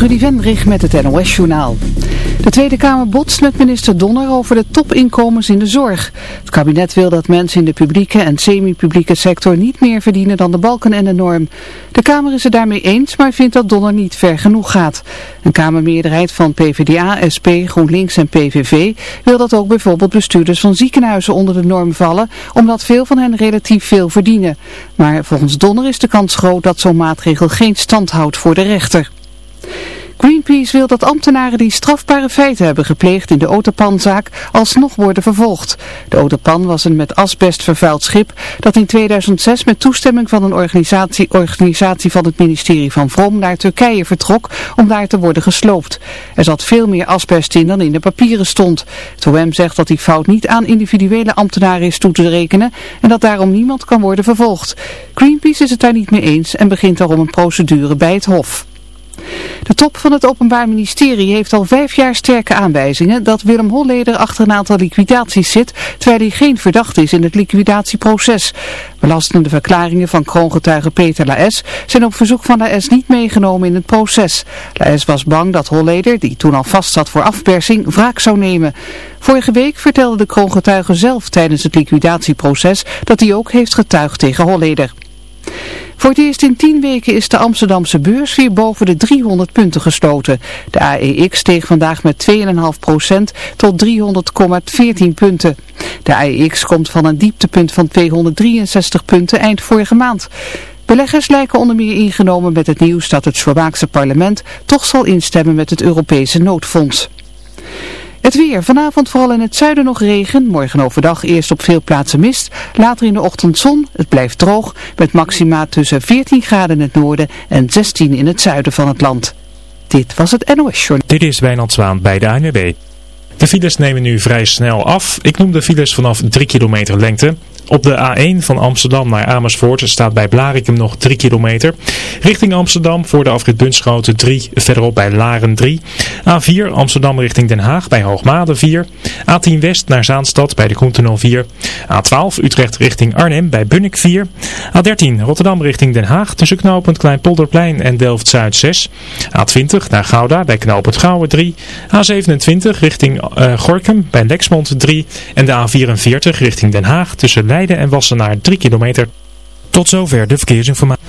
Trudy Vendrig met het NOS-journaal. De Tweede Kamer botst met minister Donner over de topinkomens in de zorg. Het kabinet wil dat mensen in de publieke en semi-publieke sector niet meer verdienen dan de balken en de norm. De Kamer is het daarmee eens, maar vindt dat Donner niet ver genoeg gaat. Een Kamermeerderheid van PvdA, SP, GroenLinks en PVV wil dat ook bijvoorbeeld bestuurders van ziekenhuizen onder de norm vallen, omdat veel van hen relatief veel verdienen. Maar volgens Donner is de kans groot dat zo'n maatregel geen stand houdt voor de rechter. Greenpeace wil dat ambtenaren die strafbare feiten hebben gepleegd in de Otopanzaak alsnog worden vervolgd. De Otopan was een met asbest vervuild schip dat in 2006 met toestemming van een organisatie, organisatie van het ministerie van Vrom naar Turkije vertrok om daar te worden gesloopt. Er zat veel meer asbest in dan in de papieren stond. Het OM zegt dat die fout niet aan individuele ambtenaren is toe te rekenen en dat daarom niemand kan worden vervolgd. Greenpeace is het daar niet mee eens en begint daarom een procedure bij het Hof. De top van het Openbaar Ministerie heeft al vijf jaar sterke aanwijzingen dat Willem Holleder achter een aantal liquidaties zit, terwijl hij geen verdacht is in het liquidatieproces. Belastende verklaringen van kroongetuige Peter Laes zijn op verzoek van Laes niet meegenomen in het proces. Laes was bang dat Holleder, die toen al vast zat voor afpersing, wraak zou nemen. Vorige week vertelde de kroongetuige zelf tijdens het liquidatieproces dat hij ook heeft getuigd tegen Holleder. Voor het eerst in 10 weken is de Amsterdamse beurs weer boven de 300 punten gesloten. De AEX steeg vandaag met 2,5% tot 300,14 punten. De AEX komt van een dieptepunt van 263 punten eind vorige maand. Beleggers lijken onder meer ingenomen met het nieuws dat het Slovaakse parlement toch zal instemmen met het Europese noodfonds. Het weer. Vanavond vooral in het zuiden nog regen. Morgen overdag eerst op veel plaatsen mist. Later in de ochtend zon. Het blijft droog. Met maxima tussen 14 graden in het noorden en 16 in het zuiden van het land. Dit was het NOS Journal. Dit is Wijnand Zwaan bij de ANWB. De files nemen nu vrij snel af. Ik noem de files vanaf 3 kilometer lengte. Op de A1 van Amsterdam naar Amersfoort staat bij Blarikum nog 3 kilometer. Richting Amsterdam voor de afrit Bunschoten 3, verderop bij Laren 3. A4 Amsterdam richting Den Haag bij Hoogmade 4. A10 West naar Zaanstad bij de Koentunnel 4. A12 Utrecht richting Arnhem bij Bunnik 4. A13 Rotterdam richting Den Haag tussen knooppunt Kleinpolderplein en Delft-Zuid 6. A20 naar Gouda bij knooppunt Gouwen 3. A27 richting uh, Gorkum bij Lexmond 3. En de A44 richting Den Haag tussen Leiden en Wassenaar 3 kilometer. Tot zover de verkeersinformatie.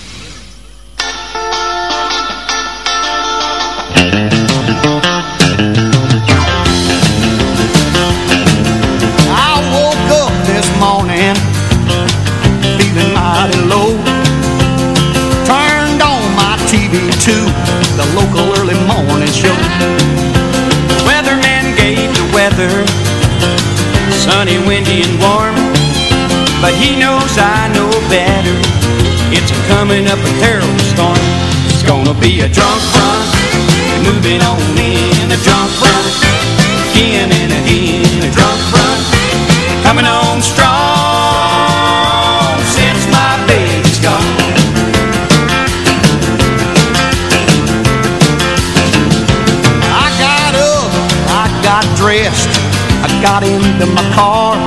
Local early morning show. Weatherman gave the weather sunny, windy, and warm. But he knows I know better. It's coming up a terrible storm. It's gonna be a drunk run, moving on in got into my car.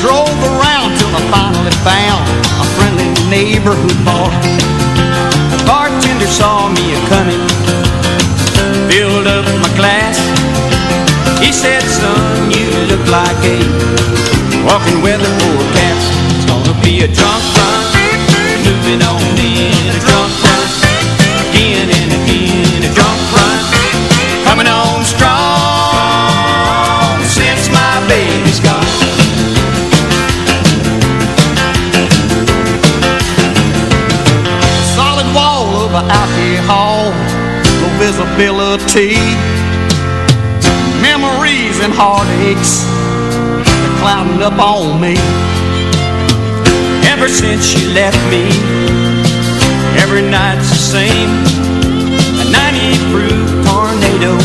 Drove around till I finally found a friendly neighborhood bar. The bartender saw me coming, filled up my glass. He said, son, you look like a walking weather forecast. It's gonna be a drunk up on me. Ever since you left me, every night's the same. A 90 proof tornado,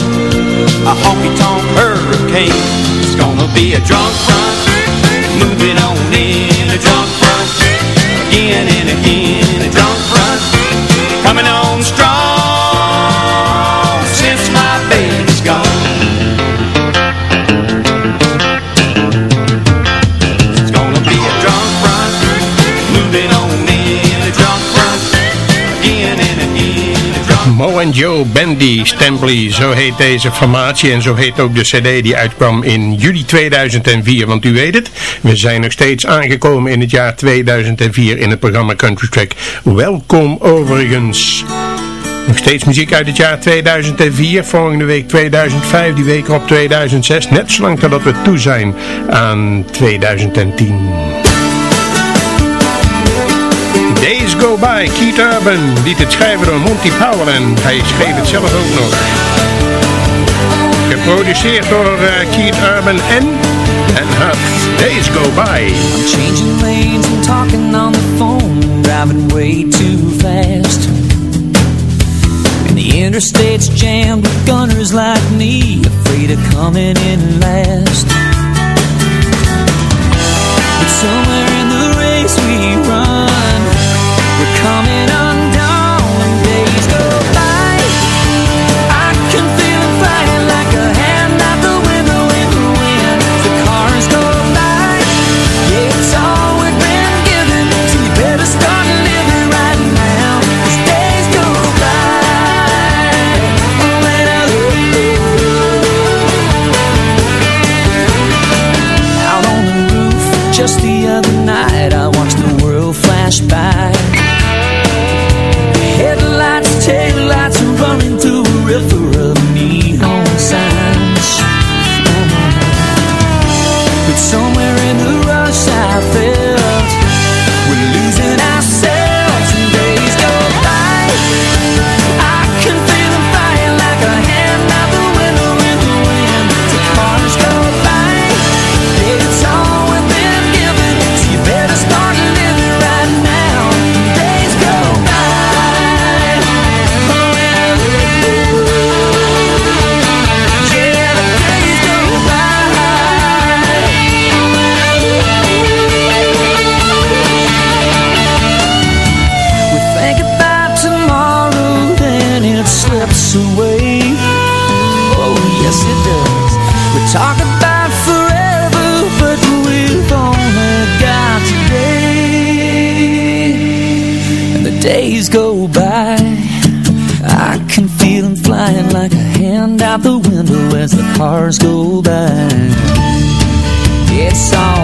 a honky tonk hurricane. It's gonna be a drunk run, moving on in a drunk run, again and again Mo en Joe Bandy Stampley, zo heet deze formatie en zo heet ook de cd die uitkwam in juli 2004. Want u weet het, we zijn nog steeds aangekomen in het jaar 2004 in het programma Country Track. Welkom overigens. Nog steeds muziek uit het jaar 2004, volgende week 2005, die week op 2006. Net zolang totdat we toe zijn aan 2010. Days Go By, Keith Urban, liet het schrijven door Monty Powell en hij schreef het zelf ook nog. Geproduceerd door eh, Keith Urban en en Huff. Days Go By. I'm changing lanes and talking on the phone, driving way too fast. And the interstate's jammed with gunners like me, afraid of coming in last. But somewhere in the race we run, coming undone out the window as the cars go by. It's all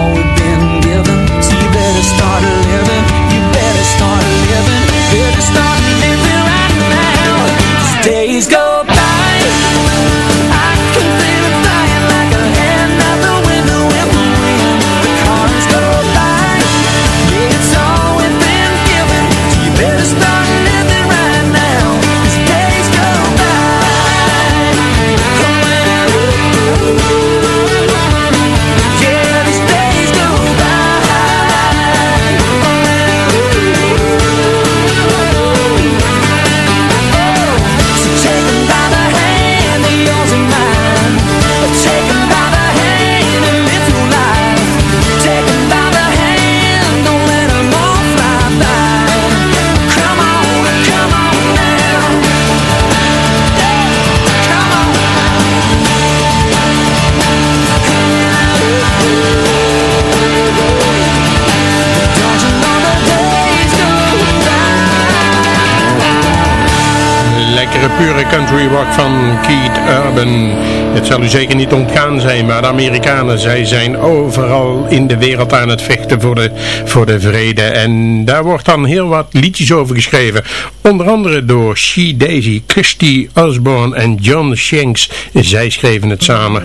Het zal u zeker niet ontgaan zijn, maar de Amerikanen, zij zijn overal in de wereld aan het vechten voor de, voor de vrede. En daar wordt dan heel wat liedjes over geschreven. Onder andere door She Daisy, Christy Osborne en John Shanks. Zij schreven het samen.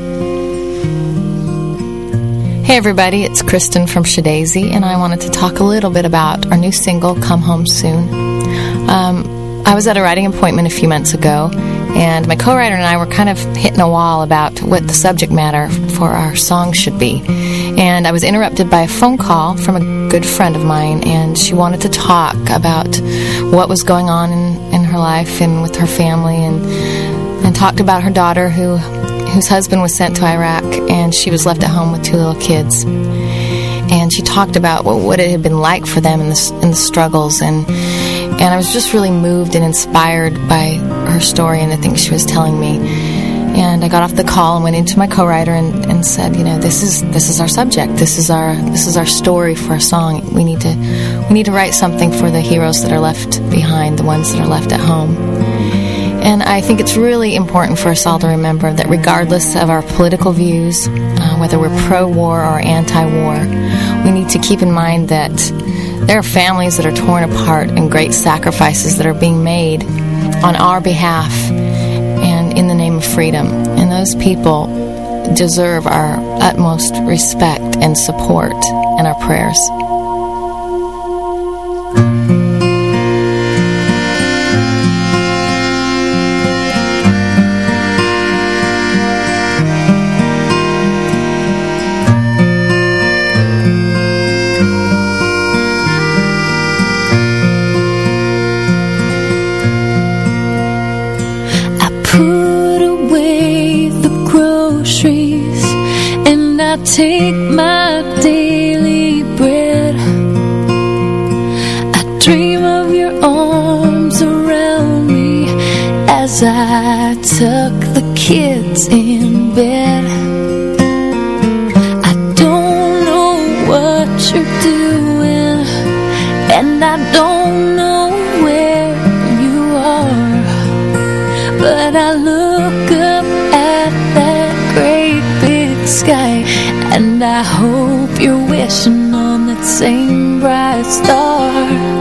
Hey everybody, it's Kristen from Shadazy, and I wanted to talk a little bit about our new single, Come Home Soon. Um, I was at a writing appointment a few months ago, and my co-writer and I were kind of hitting a wall about what the subject matter for our song should be. And I was interrupted by a phone call from a good friend of mine, and she wanted to talk about what was going on in, in her life and with her family, and and talked about her daughter who whose husband was sent to Iraq and she was left at home with two little kids. And she talked about what, what it had been like for them in the, in the struggles and and I was just really moved and inspired by her story and the things she was telling me. And I got off the call and went into my co-writer and, and said, you know, this is this is our subject. This is our this is our story for a song. We need to we need to write something for the heroes that are left behind, the ones that are left at home. And I think it's really important for us all to remember that regardless of our political views, uh, whether we're pro-war or anti-war, we need to keep in mind that there are families that are torn apart and great sacrifices that are being made on our behalf and in the name of freedom. And those people deserve our utmost respect and support and our prayers. And I take my daily bread. I dream of your arms around me as I tuck the kids in bed. I hope you're wishing on that same bright star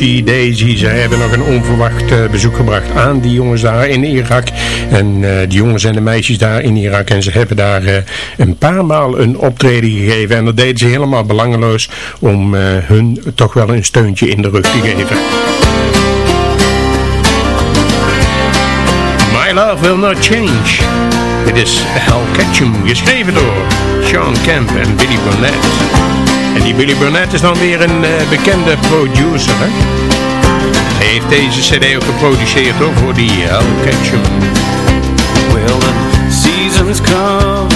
Daisy. Ze hebben nog een onverwacht eh, bezoek gebracht aan die jongens daar in Irak. En uh, die jongens en de meisjes daar in Irak. En ze hebben daar uh, een paar maal een optreden gegeven. En dat deden ze helemaal belangeloos om hun toch wel een steuntje in de rug te geven. My Love Will Not Change. Dit is Hell Ketchum, geschreven door Sean Kemp en Billy Burnett. En die Billy Burnett is dan weer een uh, bekende producer, hè? Hij heeft deze cd ook geproduceerd hoor, voor die Hell Ketchum. Well, the seasons come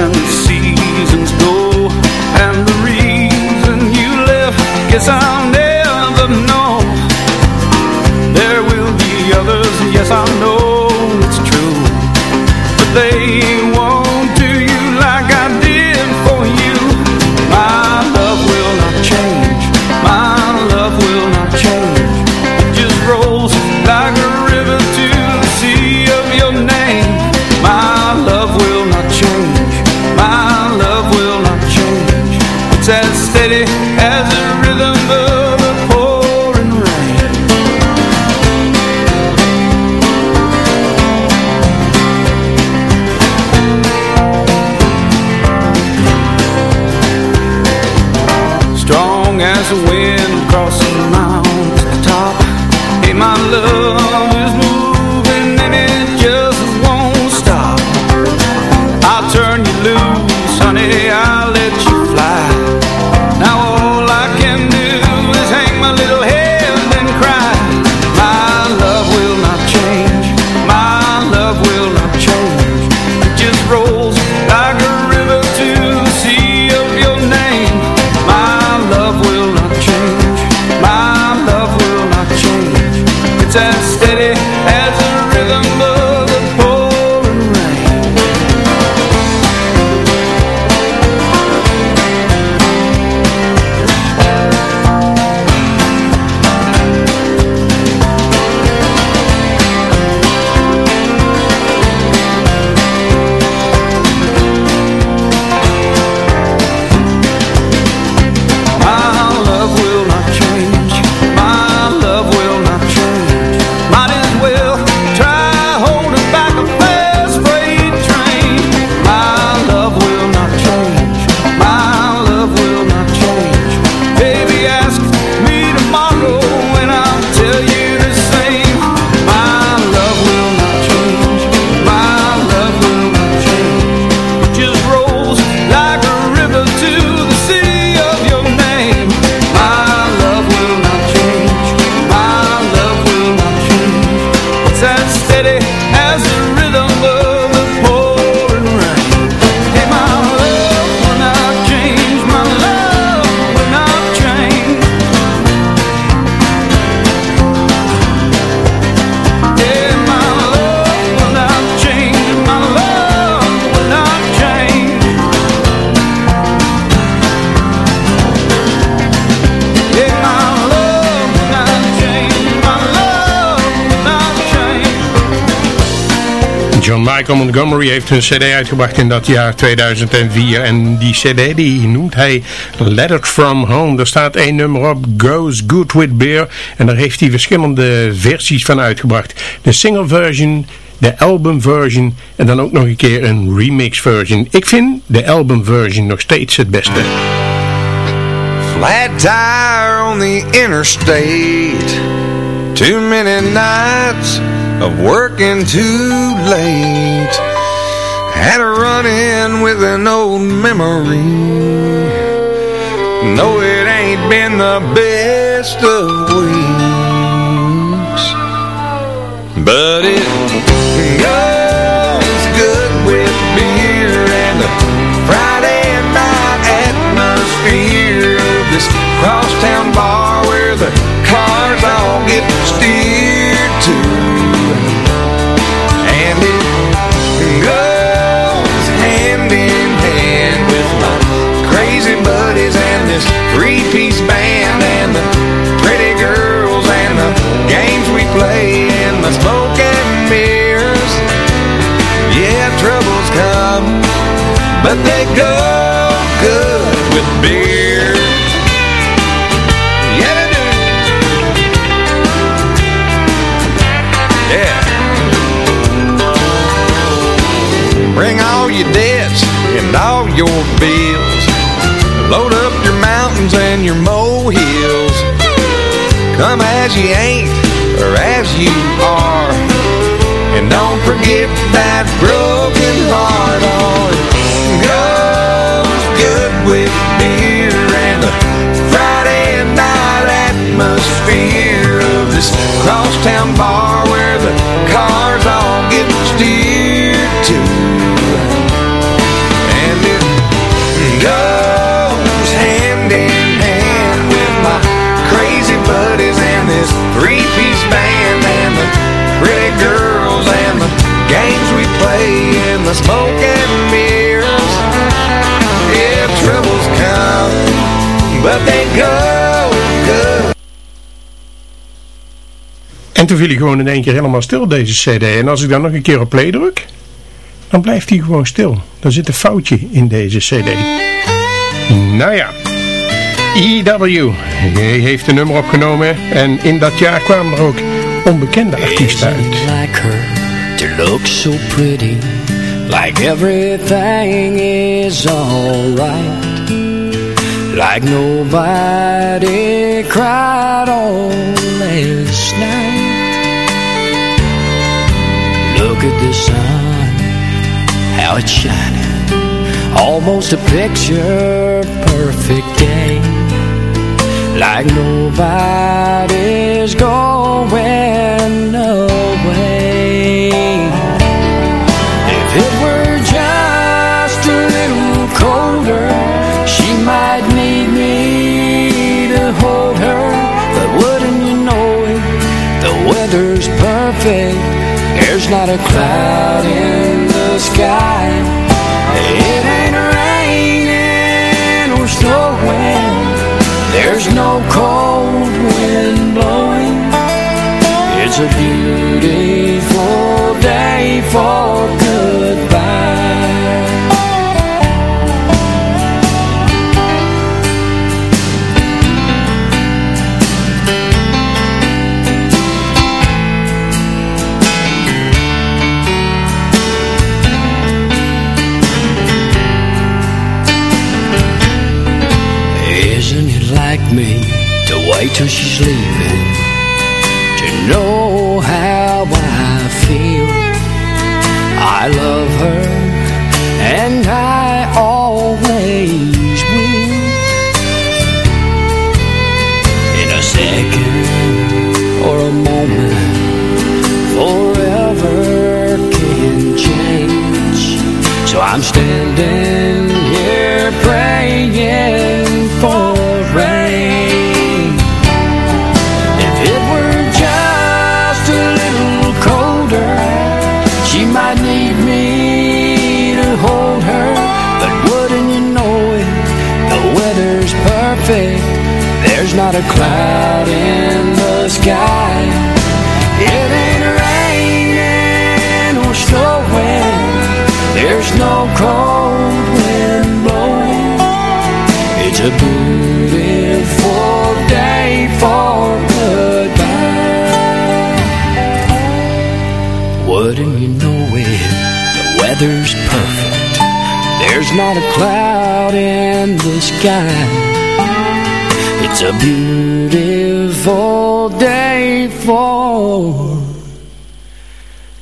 and the seasons go And the reason you left, guess I'll never John Michael Montgomery heeft een cd uitgebracht in dat jaar 2004 en die cd die noemt hij Letters From Home. Er staat één nummer op, Goes Good With Beer en daar heeft hij verschillende versies van uitgebracht. De single version, de album version en dan ook nog een keer een remix version. Ik vind de album version nog steeds het beste. Flat tire on the interstate Too many nights of working too late. Had a run-in with an old memory. No, it ain't been the best of weeks. But it goes good with beer and the Friday night atmosphere. Of this crosstown bar where the cars all get molehills. Come as you ain't or as you are. And don't forget that broken heart. It goes good with beer and the Friday night atmosphere of this crosstown bar where the cars all get steered to. The smoke and mirrors. Yeah, troubles come, but they go good. En toen viel hij gewoon in één keer helemaal stil, deze cd. En als ik dan nog een keer op play druk, dan blijft hij gewoon stil. Dan zit een foutje in deze cd. Nou ja, EW hij heeft een nummer opgenomen. En in dat jaar kwamen er ook onbekende artiesten uit. Like everything is alright. Like nobody cried all last night. Look at the sun, how it's shining. Almost a picture perfect day. Like nobody's going away not a cloud in the sky. It ain't raining or snowing. There's no cold wind blowing. It's a beautiful day for till she's leaving To know how I feel. I love her and I always will. In a second or a moment Forever can change. So I'm standing here praying for perfect. There's not a cloud in the sky. It ain't raining or snowing. There's no cold wind blowing. It's a beautiful day for goodbye Wouldn't you know it The weather's perfect? There's not a cloud in the sky It's a beautiful day for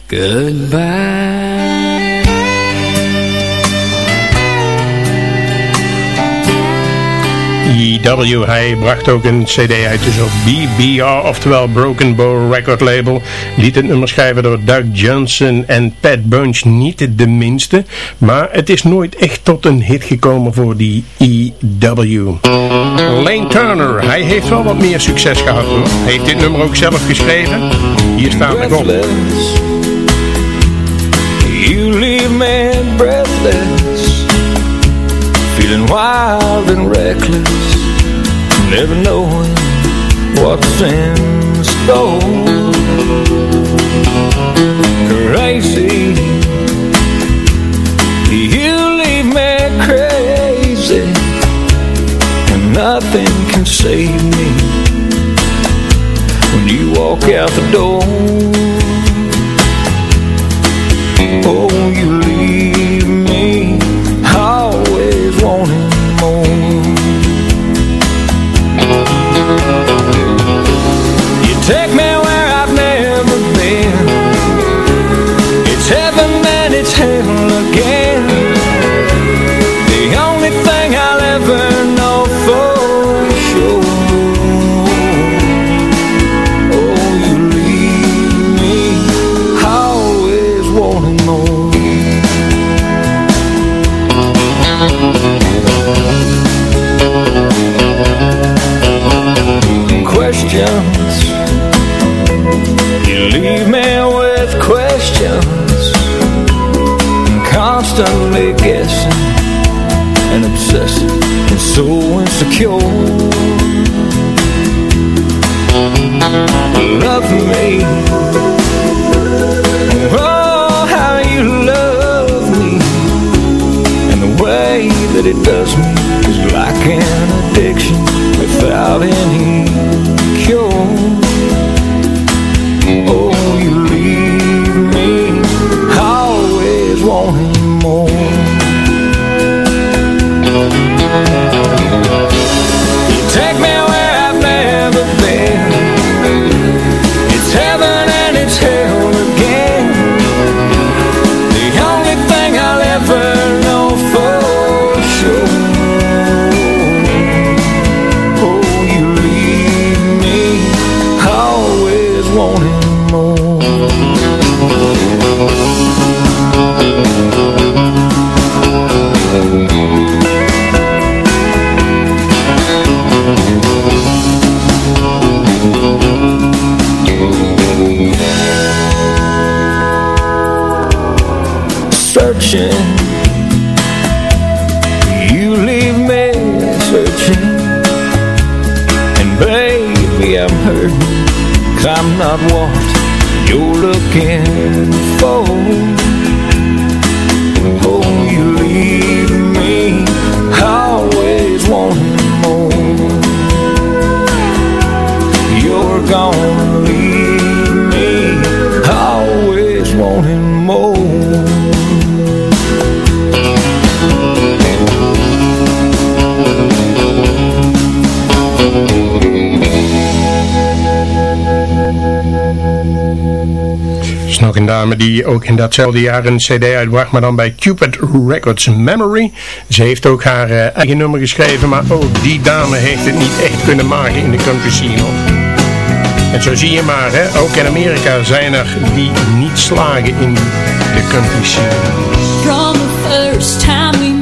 goodbye EW, hij bracht ook een cd uit dus op BBR, oftewel Broken Bow Record Label. Liet het nummer schrijven door Doug Johnson en Pat Bunch, niet de minste. Maar het is nooit echt tot een hit gekomen voor die EW. Lane Turner, hij heeft wel wat meer succes gehad hoor. Heeft dit nummer ook zelf geschreven? Hier staat het op. You leave me breathless Feeling wild and reckless Never knowing what's in store Crazy. You leave me crazy And nothing can save me. When you walk out the door Oh, you leave me have heard Cause I'm not what you're looking for. Oh, you leave me always wanting more. You're gonna leave me always wanting more ook een dame die ook in datzelfde jaar een cd uitbracht, maar dan bij Cupid Records Memory. Ze heeft ook haar eh, eigen nummer geschreven, maar ook die dame heeft het niet echt kunnen maken in de country scene. En zo zie je maar, hè, ook in Amerika zijn er die niet slagen in de country scene. From the first time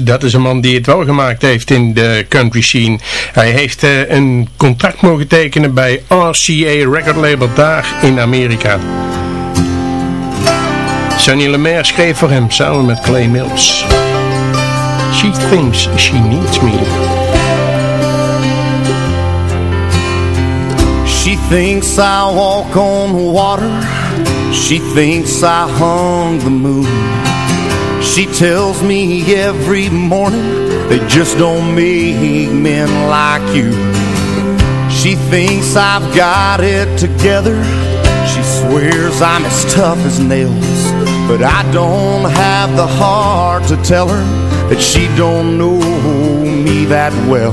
Dat is een man die het wel gemaakt heeft in de country scene. Hij heeft eh, een contract mogen tekenen bij RCA Record Label daar in Amerika. Sonny Lemaire schreef voor hem samen met Clay Mills. She thinks she needs me. She thinks I walk on water. She thinks I hung the moon. She tells me every morning they just don't make men like you. She thinks I've got it together. She swears I'm as tough as nails. But I don't have the heart to tell her that she don't know me that well.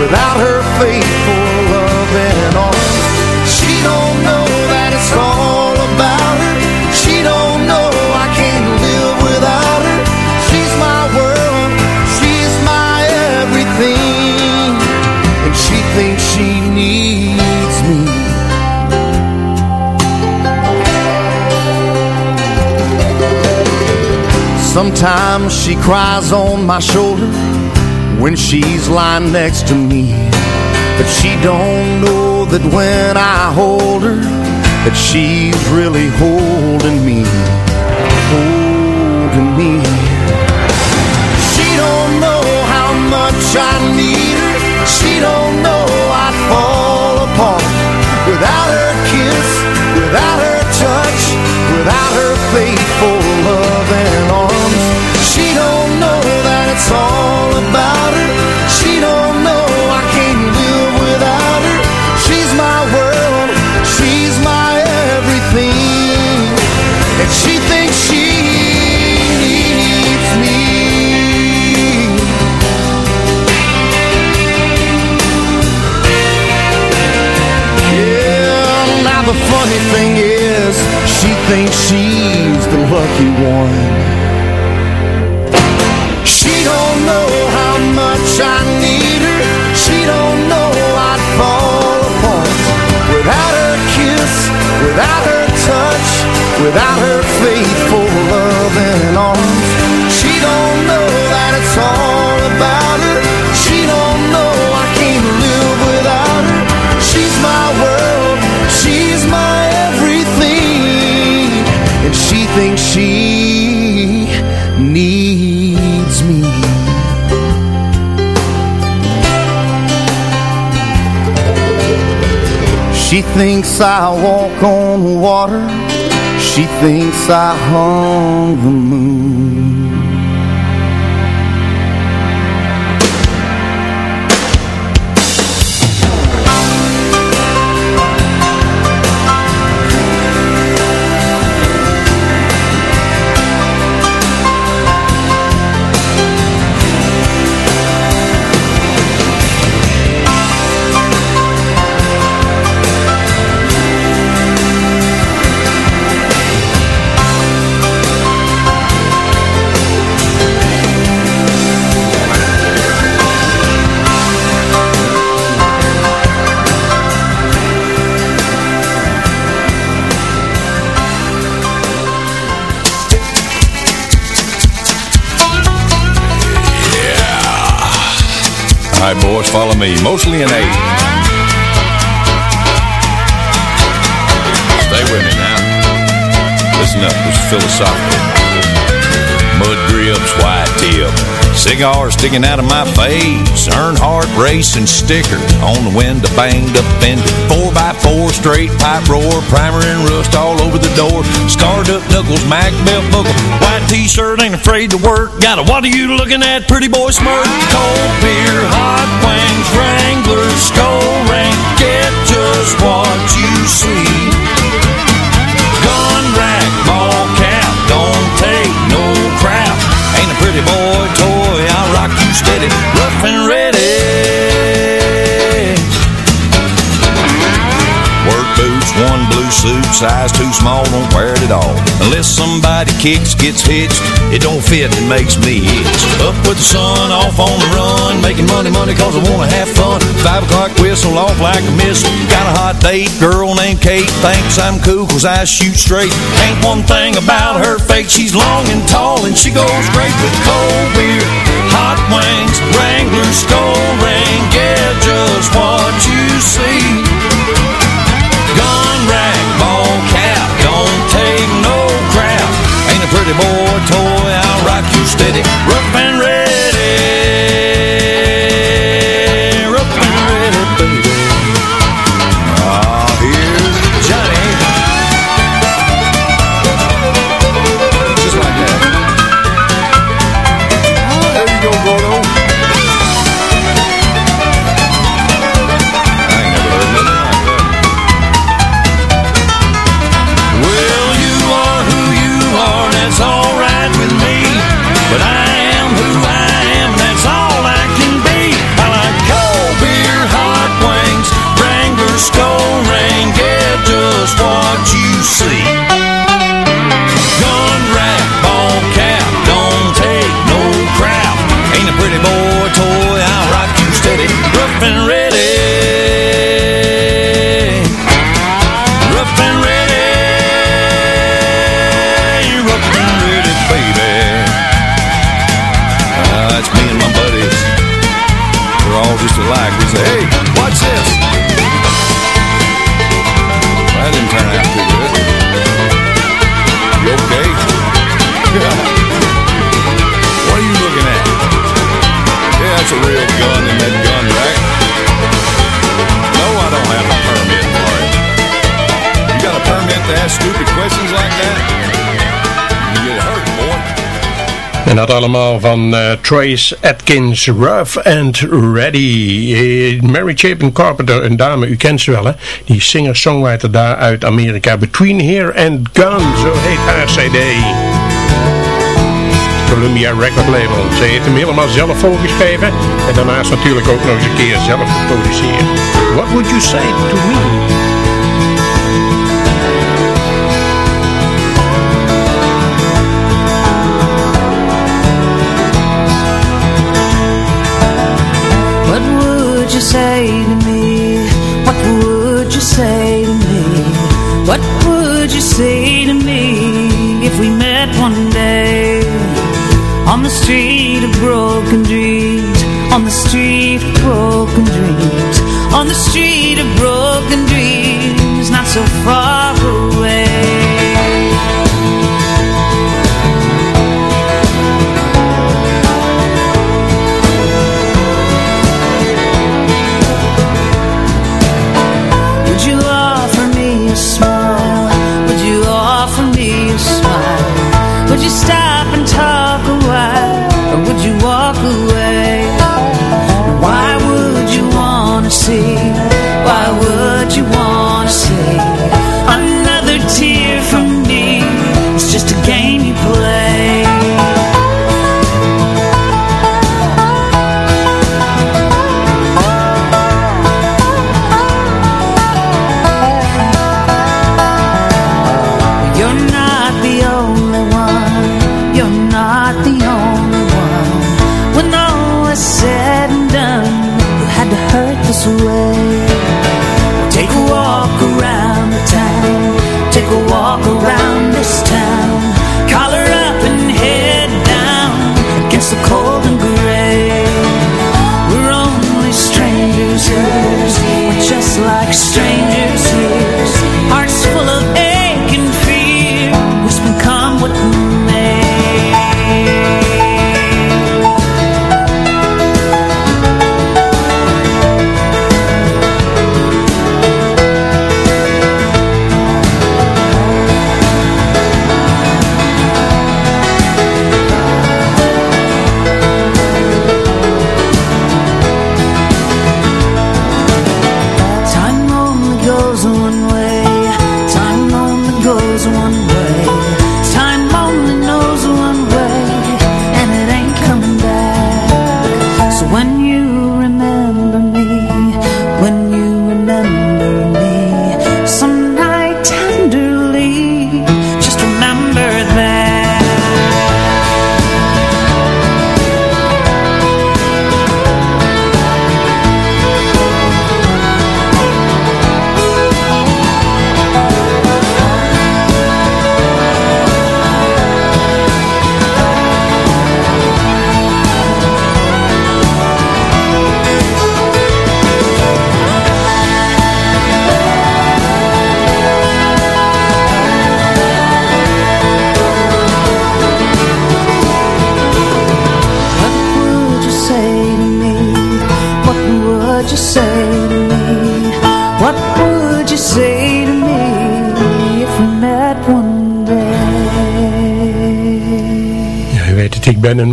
Without her faithful love and arms. She don't know that it's all about her. She don't know I can't live without her. She's my world. She's my everything. And she thinks she needs me. Sometimes she cries on my shoulder when she's lying next to me. But she don't know that when I hold her, that she's really holding me, holding me. She don't know how much I need her. She don't know lucky one. She don't know how much I need her. She don't know I'd fall apart without her kiss, without her touch, without her She thinks I walk on water. She thinks I hung the moon. Right, boys, follow me. Mostly an A. Stay with me now. Listen up, is philosophical. Mud grips, white tip. Cigar sticking out of my face. Earnhardt racing sticker on the window, banged up fender. Four by four, straight pipe roar. Primer and rust all over the door. Scarred up knuckles, Mac belt buckle. White t-shirt, ain't afraid to work. Got a what are you looking at, pretty boy smirk? Cold beer, hot wings, Wrangler, skull ring. Get just what you see. Gun rack, ball cap, don't take no crap. Ain't a pretty boy toy, I'll rock you steady, rough and ready. Work boots, one blue suit, size too small, don't wear it at all. Unless somebody kicks, gets hitched, it don't fit and makes me itch. Up with the sun, off on the run, making money, money cause I wanna have fun. Five o'clock whistle off like a missile. Got a hot date, girl named Kate, thinks I'm cool cause I shoot straight. Ain't one thing about her fake, she's long and tall and she goes great with cold beer, hot wings, Wrangler, skull ring, yeah, just what you see. Gun rack, ball cap, don't take no crap. Ain't a pretty boy toy, I'll rock you steady. Rough En dat allemaal van eh, Trace Atkins, Rough and Ready. Eh, Mary Chapin Carpenter, een dame, u kent ze wel hè. Die singer-songwriter daar uit Amerika. Between Here and Gone, zo heet haar. Columbia Record Label. Ze heeft hem helemaal zelf voorgeschreven. En daarnaast natuurlijk ook nog eens een keer zelf geproduceerd. What would you say to me? Say to me? What would you say to me? What would you say to me if we met one day on the street of broken dreams? On the street of broken dreams. On the street of broken dreams, not so far away.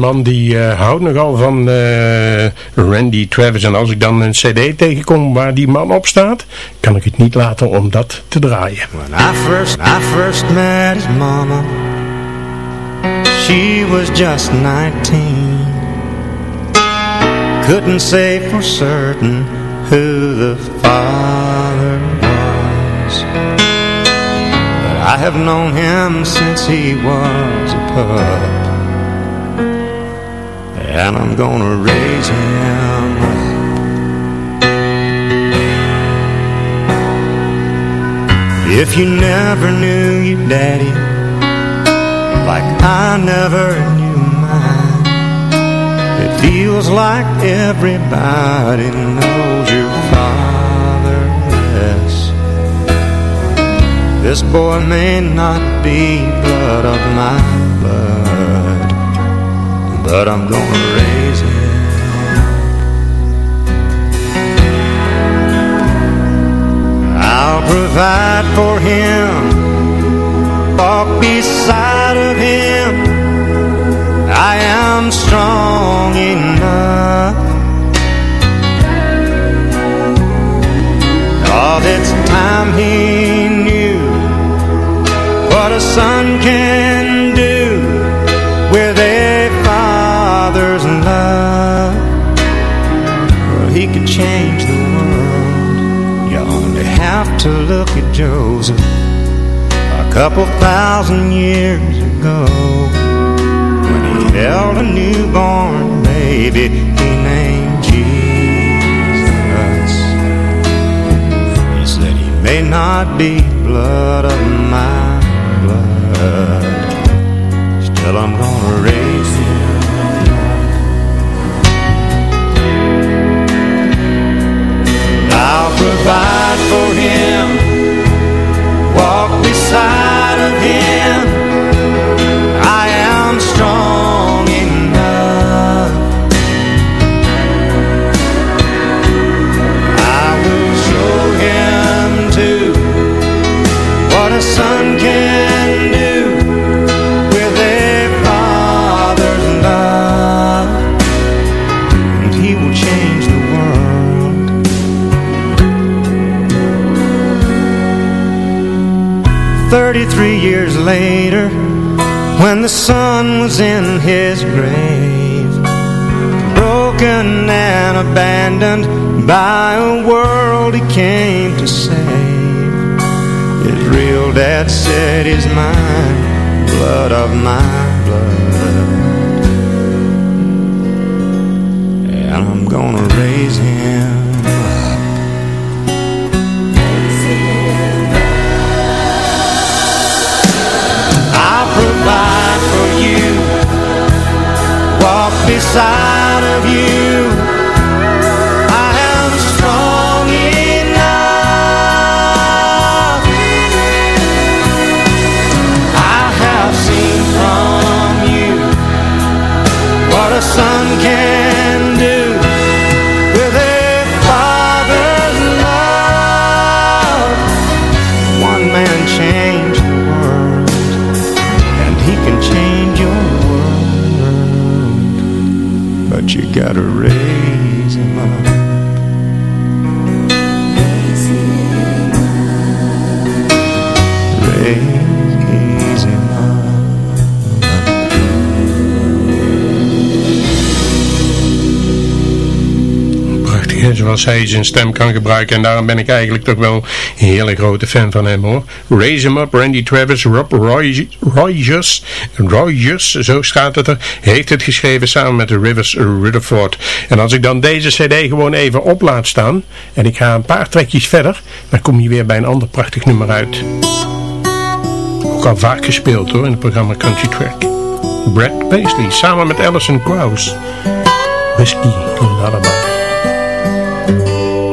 Man die eh, houdt nogal van eh, Randy Travis. En als ik dan een cd tegenkom waar die man op staat, kan ik het niet laten om dat te draaien. When I first, I first met his mama She was just 19 Couldn't say for certain who the father was But I have known him since he was a pup And I'm gonna raise him. If you never knew your daddy Like I never knew mine It feels like everybody knows your father, yes. This boy may not be blood of my blood But I'm gonna raise him I'll provide for him, walk beside of him. I am strong enough. All this time he knew what a son can to look at Joseph a couple thousand years ago when he held a newborn baby he named Jesus. He said he may not be blood of my blood, still I'm gonna raise I'll provide for him, walk beside of him. I am strong 33 years later When the sun was in his grave Broken and abandoned By a world he came to save. His real dad said he's mine Blood of my blood. And I'm gonna raise him beside of you. I am strong enough. I have seen from you What a son world but you zoals hij zijn stem kan gebruiken. En daarom ben ik eigenlijk toch wel een hele grote fan van hem hoor. Raise Him Up, Randy Travis, Rob Rogers, Rogers, zo staat het er, heeft het geschreven samen met de Rivers Rutherford. En als ik dan deze cd gewoon even op laat staan, en ik ga een paar trekjes verder, dan kom je weer bij een ander prachtig nummer uit. Ook al vaak gespeeld hoor, in het programma Country Track. Brad Paisley, samen met Alison Krauss. Whiskey Lullaby.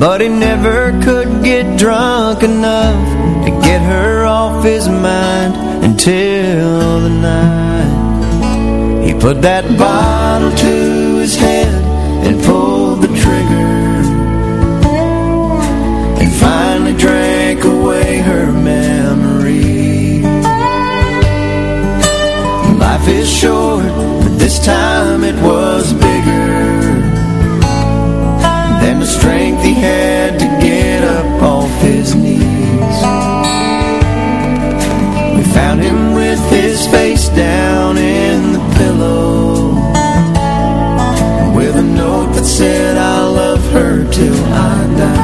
But he never could get drunk enough To get her off his mind Until the night. He put that bottle to his head And pulled the trigger And finally drank away her memory. Life is short, but this time it was bigger the strength he had to get up off his knees. We found him with his face down in the pillow With a note that said I love her till I die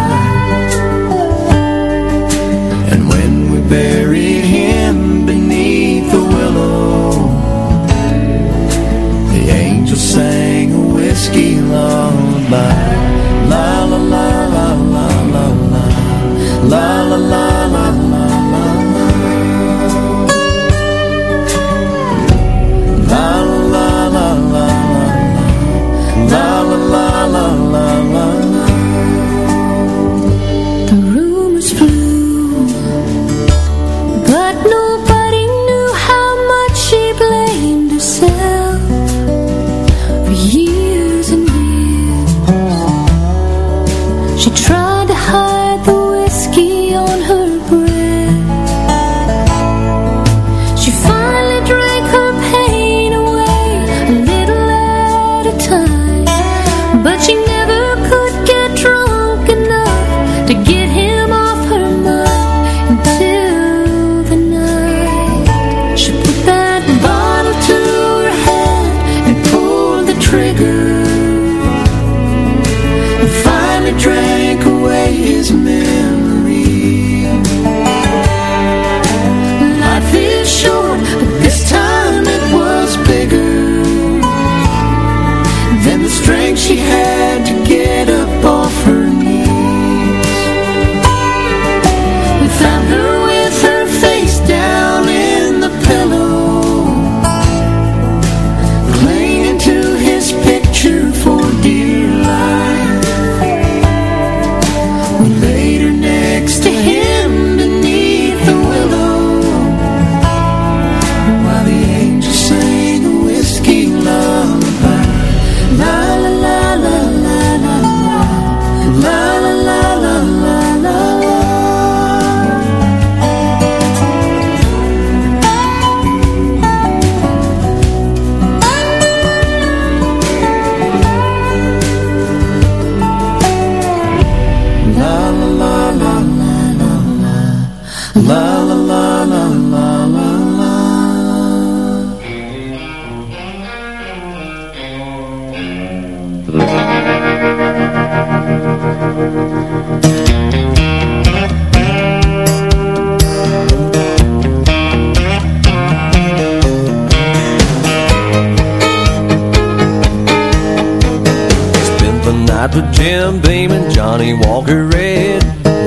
Jim Beam and Johnnie Walker Red.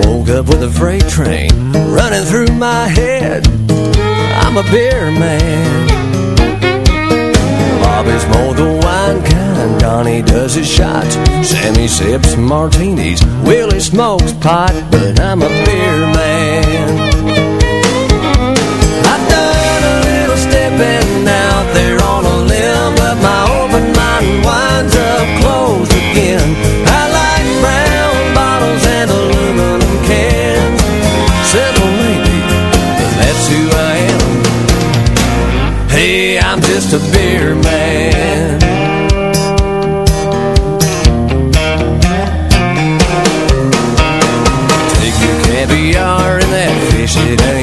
Woke up with a freight train running through my head. I'm a beer man. Bobby's more the wine kind. Johnny does his shots. Sammy sips martinis. Willie smokes pot, but I'm a beer man. the beer man. Take your caviar and that fish it out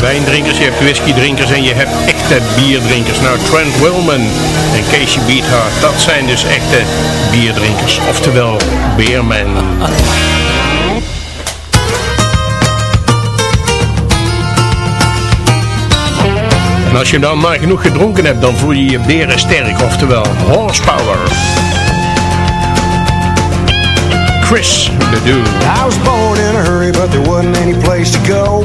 wijndrinkers, je hebt whiskydrinkers en je hebt echte bierdrinkers. Nou, Trent Wilman en Casey Beathard, dat zijn dus echte bierdrinkers. Oftewel, beermen. En als je dan maar genoeg gedronken hebt, dan voel je je beren sterk. Oftewel, horsepower. Chris Ledoux. I was born in a hurry, but there wasn't any place to go.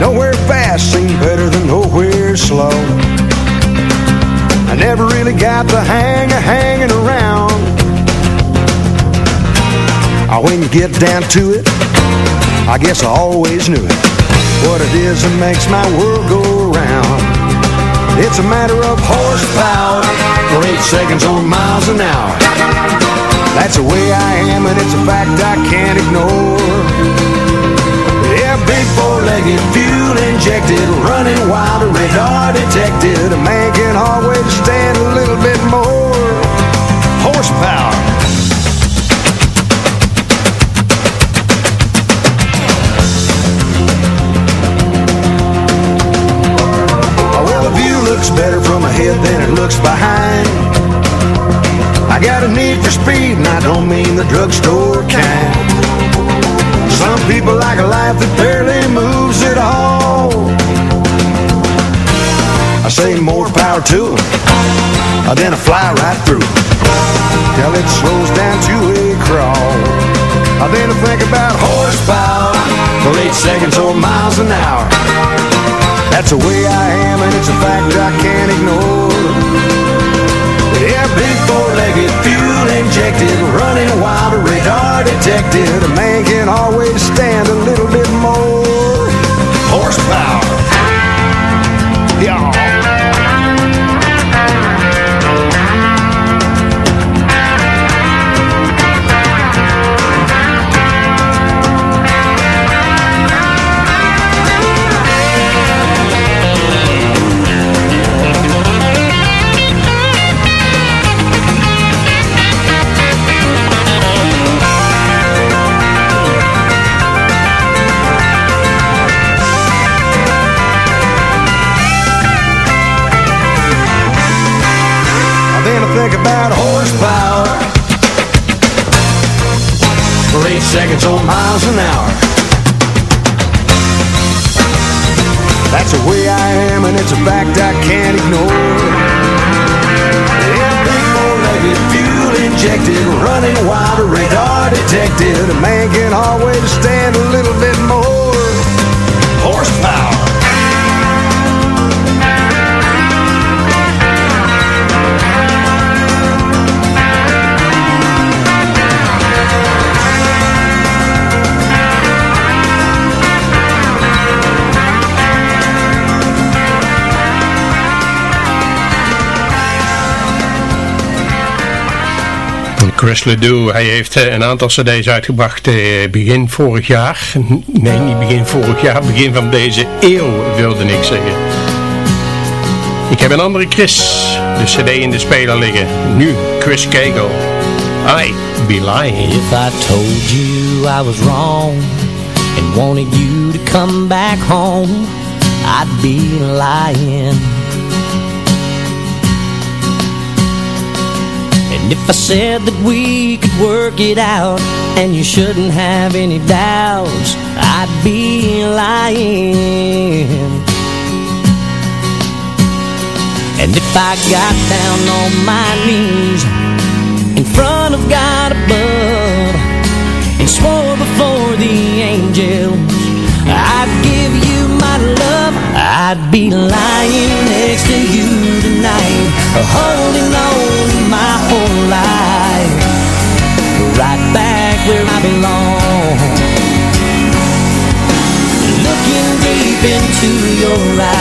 Nowhere fast seemed better than nowhere slow. I never really got the hang of hanging around. Oh, when you get down to it, I guess I always knew it. What it is that makes my world go around. It's a matter of horsepower for eight seconds or miles an hour. That's the way I am, and it's a fact I can't ignore. Yeah, big four-legged, fuel-injected, running wild, a radar detected. A man can always stand a little bit more horsepower. Well, the view looks better from ahead than it looks behind. I got a need for speed, and I don't mean the drugstore kind. Some people like a life that barely moves at all. I say more power to them, then I fly right through till it slows down to a crawl. I then I think about horsepower for eight seconds or miles an hour. That's the way I am, and it's a fact I can't ignore. Big four-legged, fuel-injected, running wild, radar detected. A man can always stand a little bit more I think about horsepower for eight seconds or miles an hour. That's the way I am, and it's a fact I can't ignore. Yeah, big four-legged, fuel-injected, running wild, radar detected. A man can always stand a little bit more horsepower. Chris Ledoux, hij heeft eh, een aantal cd's uitgebracht eh, begin vorig jaar. Nee, niet begin vorig jaar, begin van deze eeuw wilde ik zeggen. Ik heb een andere Chris, de cd in de speler liggen. Nu Chris Cagle. I Be Lying. If I told you I was wrong and wanted you to come back home, I'd be lying. And if I said that we could work it out and you shouldn't have any doubts, I'd be lying. And if I got down on my knees in front of God above and swore before the angels I'd give you my love, I'd be lying next to you tonight, holding on my whole life, right back where I belong. Looking deep into your eyes,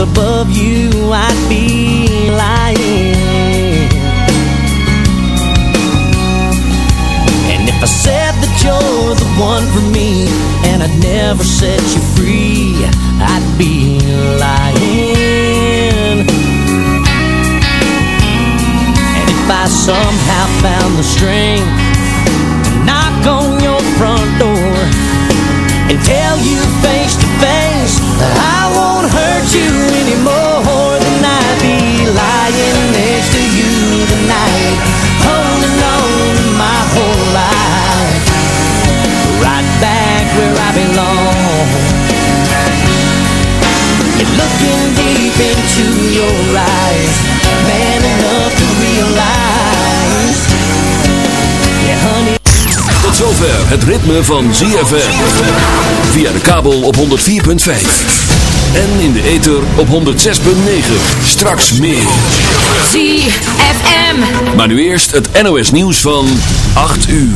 above you, I'd be I'd never set you free, I'd be lying. And if I somehow found the strength to knock on belong. And looking deep into your eyes, man enough to realize, yeah, honey. Tot zover het ritme van ZFM. Via de kabel op 104.5. En in de ether op 106.9. Straks meer. ZFM. Maar nu eerst het NOS nieuws van 8 uur.